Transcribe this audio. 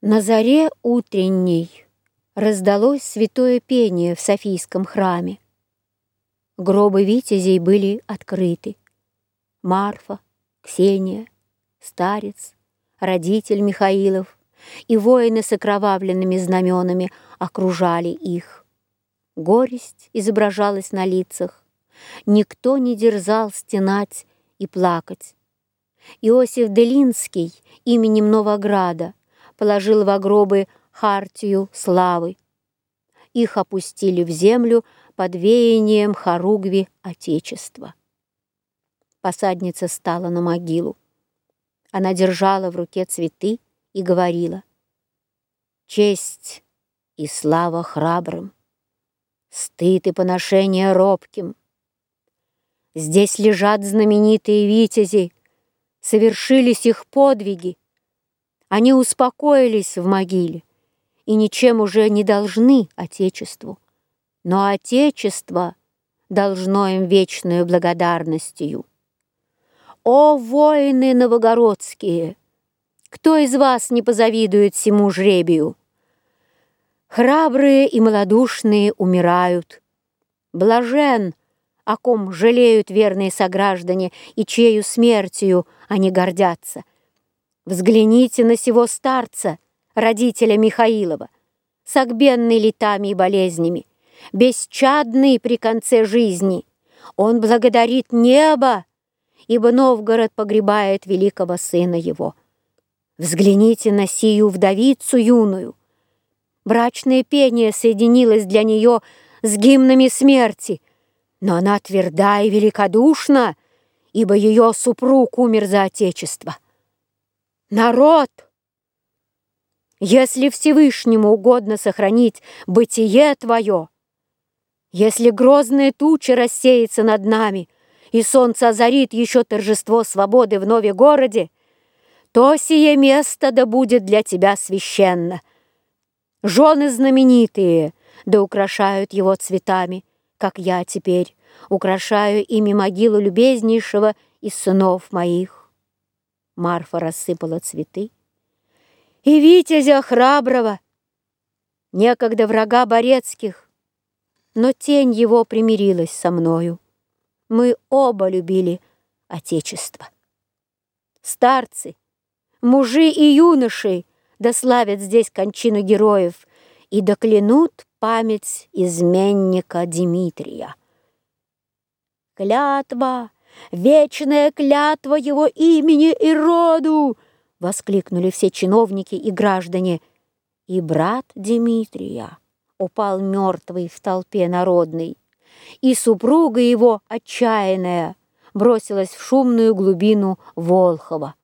На заре утренней раздалось святое пение в Софийском храме. Гробы витязей были открыты. Марфа, Ксения, старец, родитель Михаилов и воины с окровавленными знаменами окружали их. Горесть изображалась на лицах. Никто не дерзал стенать и плакать. Иосиф Делинский именем Новограда положил в гробы хартию славы. Их опустили в землю под веянием хоругви Отечества. Посадница стала на могилу. Она держала в руке цветы и говорила «Честь и слава храбрым, стыд и поношение робким. Здесь лежат знаменитые витязи, совершились их подвиги, они успокоились в могиле и ничем уже не должны Отечеству. Но Отечество должно им вечную благодарностью. О, воины новогородские! Кто из вас не позавидует всему жребию? Храбрые и малодушные умирают. Блажен, о ком жалеют верные сограждане и чею смертью они гордятся — Взгляните на сего старца, родителя Михаилова, согбенный летами и болезнями, бесчадный при конце жизни. Он благодарит небо, ибо Новгород погребает великого сына его. Взгляните на сию вдовицу юную. Брачное пение соединилось для нее с гимнами смерти, но она тверда и великодушна, ибо ее супруг умер за отечество. Народ! Если Всевышнему угодно сохранить бытие твое, если грозная туча рассеется над нами, и солнце озарит еще торжество свободы в нове городе, то сие место да будет для тебя священно. Жены знаменитые да украшают его цветами, как я теперь украшаю ими могилу любезнейшего из сынов моих. Марфа рассыпала цветы. И Витязя храброго, некогда врага Борецких, но тень его примирилась со мною. Мы оба любили Отечество. Старцы, мужи и юноши дославят здесь кончину героев и доклянут память изменника Дмитрия. Клятва! Вечная клятва его имени и роду!» — воскликнули все чиновники и граждане. И брат Дмитрия упал мертвый в толпе народной, и супруга его, отчаянная, бросилась в шумную глубину Волхова.